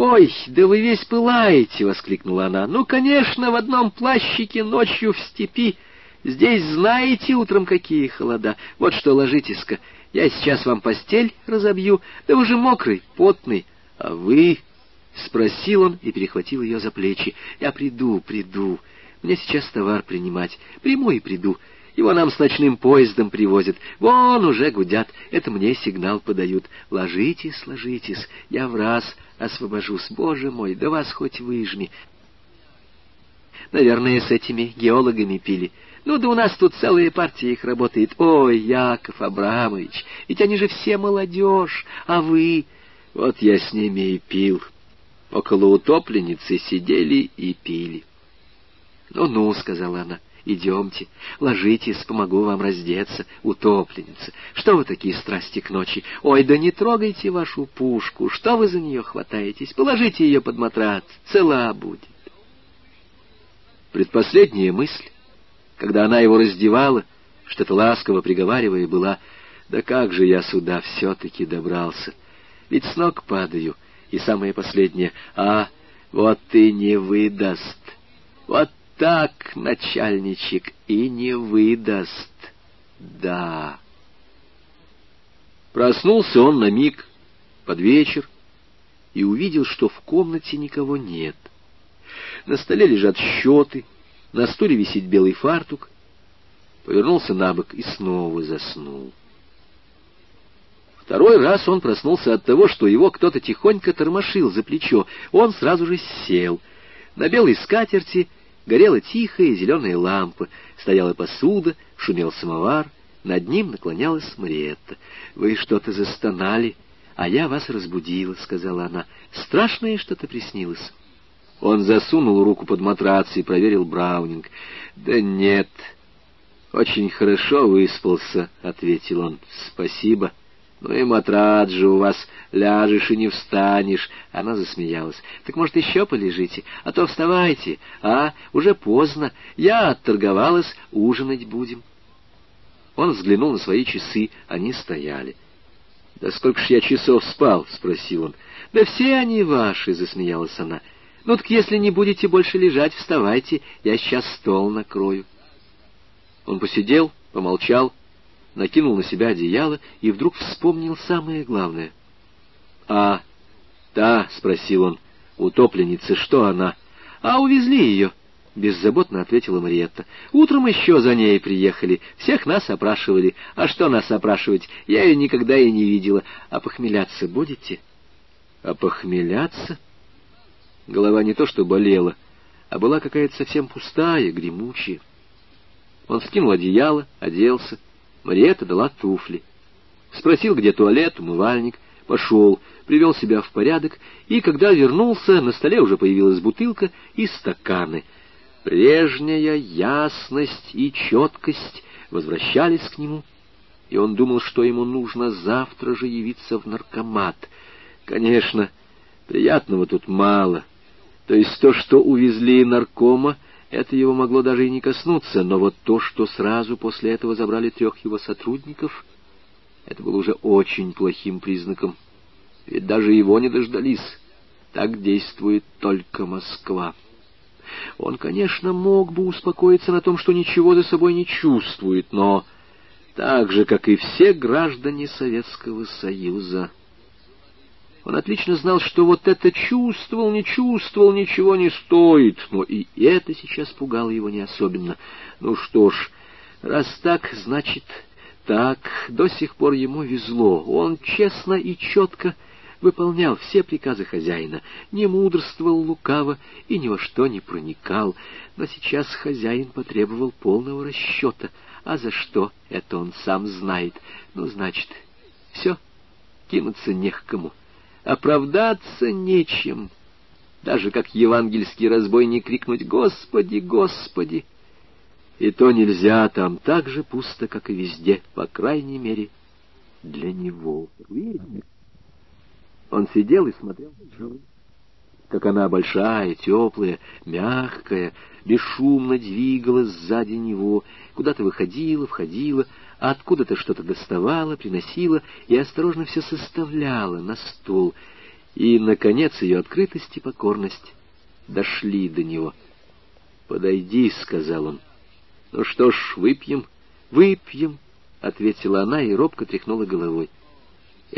«Ой, да вы весь пылаете!» — воскликнула она. «Ну, конечно, в одном плащике ночью в степи. Здесь знаете утром какие холода. Вот что, ложитесь-ка, я сейчас вам постель разобью. Да вы же мокрый, потный. А вы...» — спросил он и перехватил ее за плечи. «Я приду, приду. Мне сейчас товар принимать. Приму и приду. Его нам с ночным поездом привозят. Вон уже гудят. Это мне сигнал подают. Ложитесь, ложитесь. Я в раз освобожусь. Боже мой, да вас хоть выжми. Наверное, с этими геологами пили. Ну да у нас тут целая партия их работает. Ой, Яков Абрамович, ведь они же все молодежь, а вы... Вот я с ними и пил. Около утопленницы сидели и пили. «Ну-ну», — сказала она, — «идемте, ложитесь, помогу вам раздеться, утопленница. Что вы такие страсти к ночи? Ой, да не трогайте вашу пушку, что вы за нее хватаетесь? Положите ее под матрац, цела будет». Предпоследняя мысль, когда она его раздевала, что-то ласково приговаривая, была «Да как же я сюда все-таки добрался? Ведь с ног падаю». И самое последнее «А, вот и не выдаст». Вот так, начальничек, и не выдаст. Да. Проснулся он на миг под вечер и увидел, что в комнате никого нет. На столе лежат счеты, на стуле висит белый фартук. Повернулся на бок и снова заснул. Второй раз он проснулся от того, что его кто-то тихонько тормошил за плечо. Он сразу же сел. На белой скатерти Горела тихая зеленая лампа, стояла посуда, шумел самовар, над ним наклонялась Мариетта. «Вы что-то застонали, а я вас разбудила», — сказала она. «Страшное что-то приснилось». Он засунул руку под матрац и проверил Браунинг. «Да нет, очень хорошо выспался», — ответил он. «Спасибо». «Ну и матрат же у вас, ляжешь и не встанешь». Она засмеялась. «Так, может, еще полежите? А то вставайте, а? Уже поздно. Я отторговалась, ужинать будем». Он взглянул на свои часы, они стояли. «Да сколько ж я часов спал?» — спросил он. «Да все они ваши», — засмеялась она. «Ну так если не будете больше лежать, вставайте, я сейчас стол накрою». Он посидел, помолчал, накинул на себя одеяло и вдруг вспомнил самое главное. «А, та?» — спросил он. «Утопленница, что она?» «А увезли ее», — беззаботно ответила Мариетта. «Утром еще за ней приехали, всех нас опрашивали. А что нас опрашивать? Я ее никогда и не видела. А похмеляться будете?» «А похмеляться?» Голова не то что болела, а была какая-то совсем пустая, гремучая. Он скинул одеяло, оделся, Мариетта дала туфли. Спросил, где туалет, умывальник, пошел, привел себя в порядок, и, когда вернулся, на столе уже появилась бутылка и стаканы. Прежняя ясность и четкость возвращались к нему, и он думал, что ему нужно завтра же явиться в наркомат. Конечно, приятного тут мало. То есть то, что увезли наркома, это его могло даже и не коснуться, но вот то, что сразу после этого забрали трех его сотрудников, это было уже очень плохим признаком. Ведь даже его не дождались. Так действует только Москва. Он, конечно, мог бы успокоиться на том, что ничего за собой не чувствует, но так же, как и все граждане Советского Союза, он отлично знал, что вот это чувствовал, не чувствовал, ничего не стоит, но и это сейчас пугало его не особенно. Ну что ж, раз так, значит так, до сих пор ему везло. Он честно и четко выполнял все приказы хозяина, не мудрствовал лукаво и ни во что не проникал. Но сейчас хозяин потребовал полного расчета. А за что, это он сам знает. Ну, значит, все, кинуться не к кому оправдаться нечем. Даже как евангельский разбойник крикнуть «Господи, Господи!» И то нельзя, там так же пусто, как и везде, по крайней мере, для него. Он сидел и смотрел на как она большая, теплая, мягкая, бесшумно двигалась сзади него, куда-то выходила, входила, откуда-то что-то доставала, приносила и осторожно все составляла на стол. И, наконец, ее открытость и покорность дошли до него. «Подойди», — сказал он. «Ну что ж, выпьем?» «Выпьем», — ответила она и робко тряхнула головой.